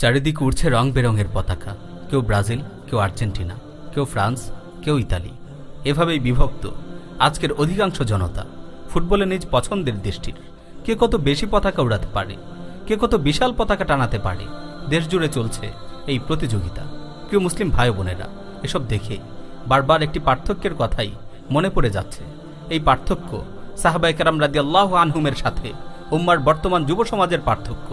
চারিদিকে উড়ছে রং বেরঙের পতাকা। কেউ ব্রাজিল, কেউ আর্জেন্টিনা, কেউ ফ্রান্স, কেউ ইতালি। এভাবেই বিভক্ত আজকের অধিকাংশ জনতা ফুটবলে নিজ পছন্দের দেশটির। কে কত বেশি পতাকা উড়াতে পারে, কে কত বিশাল পতাকা টানাতে পারে দেশ জুড়ে চলছে এই প্রতিযোগিতা। কেউ মুসলিম ভাই বোনেরা এসব দেখে বারবার একটি পার্থক্যের কথাই মনে পড়ে যাচ্ছে। এই পার্থক্য সাহাবাই কারাম রাদি আল্লাহ আনহুমের সাথে উম্মার বর্তমান যুব সমাজের পার্থক্য।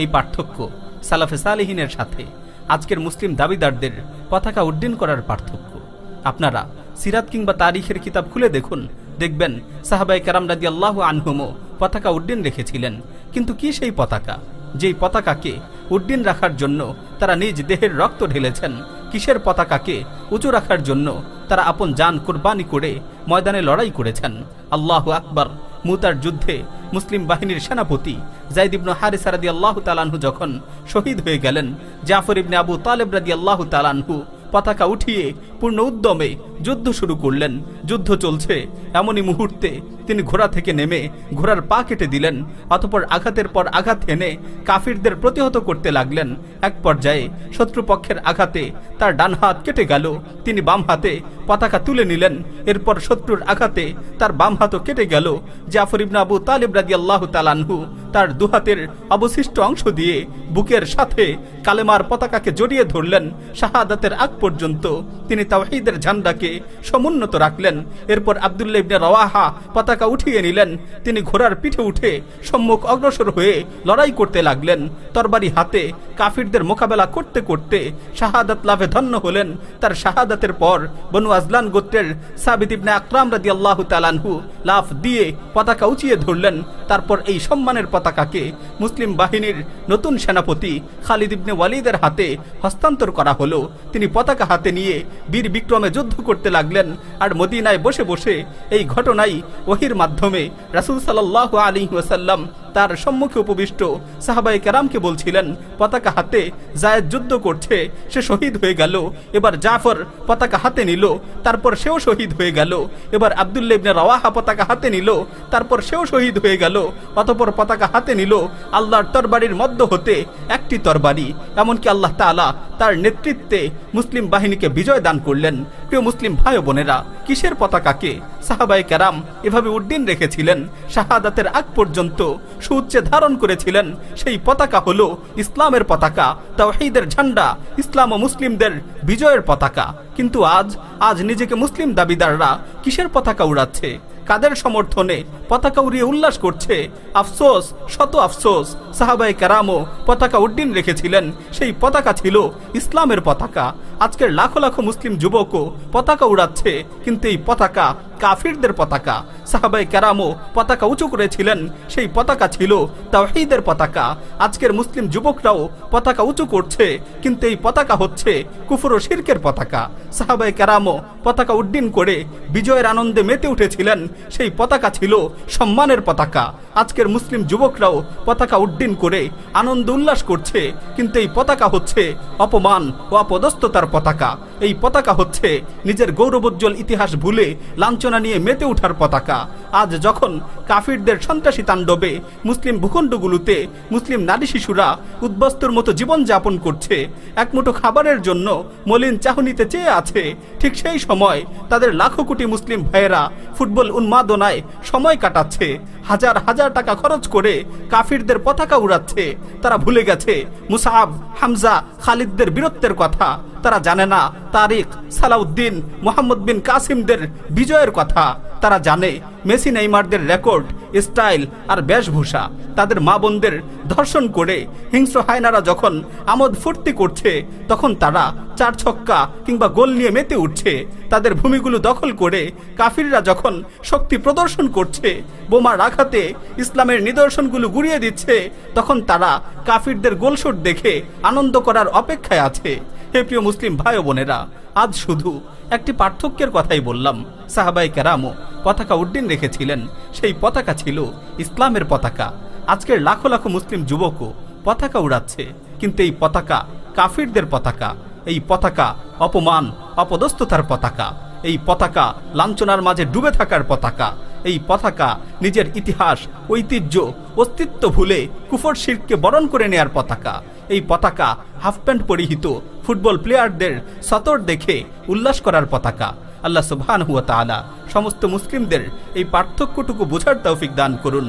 এই পার্থক্য সালাফে সালেহিনের সাথে। আজকের মুসলিম দাবিদারদের পতাকা উড্ডীন করার পার্থক্য। আপনারা সিরাত কিংবা তারিখের কিতাব খুলে দেখুন। দেখবেন সাহাবাই কারাম রাদি আল্লাহ আনহুমও পতাকা উড্ডীন রেখেছিলেন। কিন্তু কি সেই পতাকা? যেই পতাকাকে উড্ডীন রাখার জন্য তারা নিজ দেহের রক্ত ঢেলেছেন, কিসের পতাকাকে উঁচু রাখার জন্য তারা আপন যান কোরবানি করে ময়দানে লড়াই করেছেন। আল্লাহ আকবর। মুতার যুদ্ধে মুসলিম বাহিনীর সেনাপতি জাইদ ইবনু হারিস রাদি আল্লাহ তালানহু যখন শহীদ হয়ে গেলেন, জাফর ইবনে আবু তালেব রাদি আল্লাহ তালানহু পতাকা উঠিয়ে পূর্ণ উদ্যমে যুদ্ধ শুরু করলেন। যুদ্ধ চলছে। এমনই মুহূর্তে তিনি ঘোড়া থেকে নেমে ঘোড়ার পা কেটে দিলেন, অতপর আঘাতের পর আঘাত এনে কাফিরদের প্রতিহত করতে লাগলেন। এক পর্যায়ে শত্রুপক্ষের আঘাতে তার ডান হাত কেটে গেল। তিনি বাম হাতে পতাকা তুলে নিলেন। এরপর শত্রুর আঘাতে তার বাম হাতও কেটে গেল। জাফর ইবনা আবু তালিব রাজি আল্লাহ তালানহু তার দুহাতের অবশিষ্ট অংশ দিয়ে বুকের সাথে কালেমার পতাকাকে জড়িয়ে ধরলেন। শাহাদাতের আগ পর্যন্ত তিনি তাওহীদের ঝান্ডাকে সমুন্নত রাখলেন। এরপর আবদুল্লাহ ইবনে রওয়াহা পতাকা উঠিয়ে নিলেন। তিনি ঘোড়ার পিঠে উঠে সম্মুখ অগ্রসর হয়ে লড়াই করতে লাগলেন। তরবারি হাতে কাফিরদের মোকাবেলা করতে করতে শাহাদাত লাভে ধন্য হলেন। তার শাহাদাতের পর বনু আজলান গোত্রের সাবিদ ইবনে আকরাম রাদি আল্লাহ তালানহু লাফ দিয়ে পতাকা উঁচিয়ে ধরলেন। তারপর এই সম্মানের পতাকাকে মুসলিম বাহিনীর নতুন সেনাপতি খালিদ ইবনে ওয়ালিদের হাতে হস্তান্তর করা হলো। তিনি পতাকা হাতে নিয়ে বীর বিক্রমে যুদ্ধ করতে লাগলেন আর মদিনায় বসে বসে এই ঘটনাই ওহির মাধ্যমে রাসুল সাল্লাহ আলী ওয়াসাল্লাম তার সম্মুখে উপবিষ্ট সাহাবাই কেরামকে বলছিলেন, পতাকা হাতে জায়দ যুদ্ধ করছে, সে শহীদ হয়ে গেল। এবার জাফর পতাকা হাতে নিল, তারপর সেও শহীদ হয়ে গেল। এবার আবদুল্লা ইবনে রওয়াহা পতাকা হাতে নিল, তারপর সেও শহীদ হয়ে গেল। অতপর পতাকা হাতে নিল, আল্লাহর তরবারির মধ্য হতে একটি তরবারি। এমনকি আল্লাহ তাআলা তার নেতৃত্বে মুসলিম বাহিনীকে বিজয় দান করলেন। প্রিয় মুসলিম ভাই বোনেরা, কিসের পতাকাকে সাহাবাই কেরাম এভাবে উড্ডীন রেখেছিলেন। শাহাদাতের আগ পর্যন্ত সুউচ্চে ধারণ করেছিলেন। সেই পতাকা হলো ইসলামের পতাকা, তাওহীদের ঝান্ডা, ইসলাম ও মুসলিমদের বিজয়ের পতাকা। কিন্তু আজ আজ নিজেকে মুসলিম দাবিদাররা কিসের পতাকা উড়াচ্ছে? কাদের সমর্থনে পতাকা উড়িয়ে উল্লাস করছে? আফসোস, শত আফসোস সাহাবাই কেরামও পতাকা উড্ডীন রেখেছিলেন। সেই পতাকা ছিল ইসলামের পতাকা। আজকের লাখো লাখো মুসলিম যুবকও পতাকা উড়াচ্ছে, কিন্তু এই পতাকা কাফিরদের পতাকা। সাহাবাই কেরামও পতাকা উঁচু করেছিলেন, সেই পতাকা ছিল তাওহীদের পতাকা। আজকের মুসলিম যুবকরাও পতাকা উঁচু করছে, কিন্তু এই পতাকা হচ্ছে কুফর ও শিরকের পতাকা। সাহাবাই কেরামও পতাকা উড্ডীন করে বিজয়ের আনন্দে মেতে উঠেছিলেন, সেই পতাকা ছিল সম্মানের পতাকা। আজকের মুসলিম যুবকরাও পতাকা উড্ডীন করে আনন্দ উল্লাস করছে, কিন্তু এই পতাকা হচ্ছে অপমান ও অপদস্থতার পতাকা। এই পতাকা হচ্ছে নিজের গৌরবোজ্জ্বল ইতিহাস ভুলে লাঞ্ছনা নিয়ে মেতে উঠার পতাকা। আজ যখন কাফিরদের সন্ত্রাসী তাণ্ডবে মুসলিম ভূখণ্ডগুলোতে মুসলিম নারী শিশুরা উদ্বস্তুর মতো জীবন যাপন করছে একমুঠো খাবারের জন্য মলিন চাহনিতে চেয়ে আছে, ঠিক সেই সময় তাদের লাখো কোটি মুসলিম ভাইয়েরা ফুটবল উন্মাদনায় সময় কাটাচ্ছে। হাজার হাজার টাকা খরচ করে কাফিরদের পতাকা উড়াচ্ছে। তারা ভুলে গেছে মুসাহাব হামজা, খালিদদের বীরত্বের কথা। তারা জানে না তারিক সালাউদ্দিন মোহাম্মদ বিন কাসিমদের বিজয়ের কথা। তারা জানে মেসি নেইমারদের রেকর্ড, স্টাইল আর বেশভূষা। তাদের মা বোনদের ধর্ষণ করে হিংস্র হায়নারা যখন আমোদ ফুর্তি করছে, তখন তারা চার ছক্কা কিংবা গোল নিয়ে মেতে উঠছে। তাদের ভূমিগুলো দখল করে কাফিররা যখন শক্তি প্রদর্শন করছে, বোমা রাখাতে ইসলামের নিদর্শনগুলো গুড়িয়ে দিচ্ছে, তখন তারা কাফিরদের গোলশোট দেখে আনন্দ করার অপেক্ষায় আছে। হে প্রিয় মুসলিম ভাই বোনেরা আজ শুধু একটি পার্থক্যের কথাই বললাম। সাহাবাই কেরামও পতাকা উড্ডীন রেখেছিলেন। সেই পতাকা ছিল ইসলামের পতাকা। আজকের লাখো লাখো মুসলিম যুবকও পতাকা উড়াচ্ছে। কিন্তু এই পতাকা কাফিরদের পতাকা। এই পতাকা অপমান, অপদস্থতার পতাকা। এই পতাকা লাঞ্ছনার মাঝে ডুবে থাকার পতাকা। এই পতাকা নিজের ইতিহাস, ঐতিহ্য, অস্তিত্ব ভুলে কুফর শিরকে বরণ করে নেয়ার পতাকা। এই পতাকা হাফ প্যান্ট পরিহিত ফুটবল প্লেয়ারদের সতর দেখে উল্লাস করার পতাকা। আল্লাহ সুবহান হুয়া তালা সমস্ত মুসলিমদের এই পার্থক্যটুকু বোঝার তৌফিক দান করুন।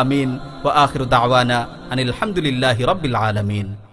আমিন। ও আখিরু দাওয়ানা আনিল হামদুলিল্লাহি রাব্বিল আলামিন।